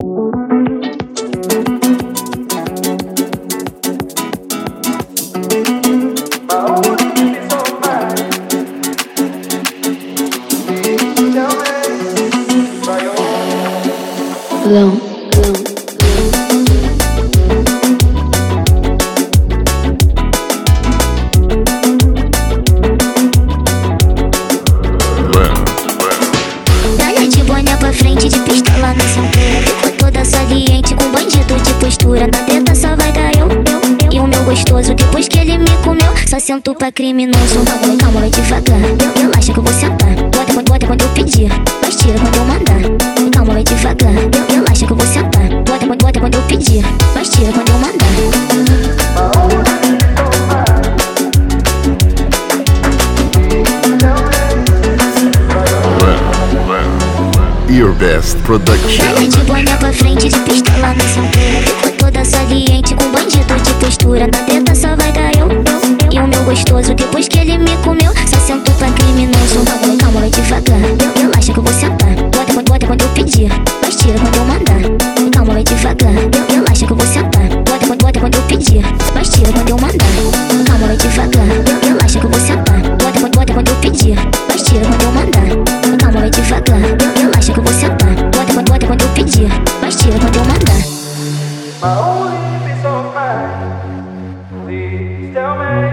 Long, Olha de boné pra frente, de pistola na cintura gostoso. Depois que ele me comeu, só sento pra criminoso. Calma, calma, vai devagar, relaxa que eu vou sentar. Bota, bota, bota quando eu pedir, mas tira quando eu mandar. Calma, vai devagar, relaxa que eu vou sentar. Bota, bota, bota quando eu pedir, mas tira quando eu mandar. Your Best Production. Ela de boné pra frente, de pistola na cintura. Ficou toda saliente, com bandido de postura Depois que ele me comeu, só sento pra criminoso. Calma, calma, vai devagar, relaxa que eu vou sentar. Bota, bota, bota quando eu pedir, mas tira quando eu mandar. Calma, vai devagar, relaxa que eu vou sentar. Bota, bota, bota quando eu pedir, mas tira quando eu mandar. Calma, vai devagar, relaxa que eu vou sentar. Bota, bota, bota quando eu pedir, mas tira quando eu mandar. Calma, vai devagar, relaxa que eu vou sentar. Bota, bota, bota quando eu pedir, mas tira quando eu mandar. My only so fine. Please tell me.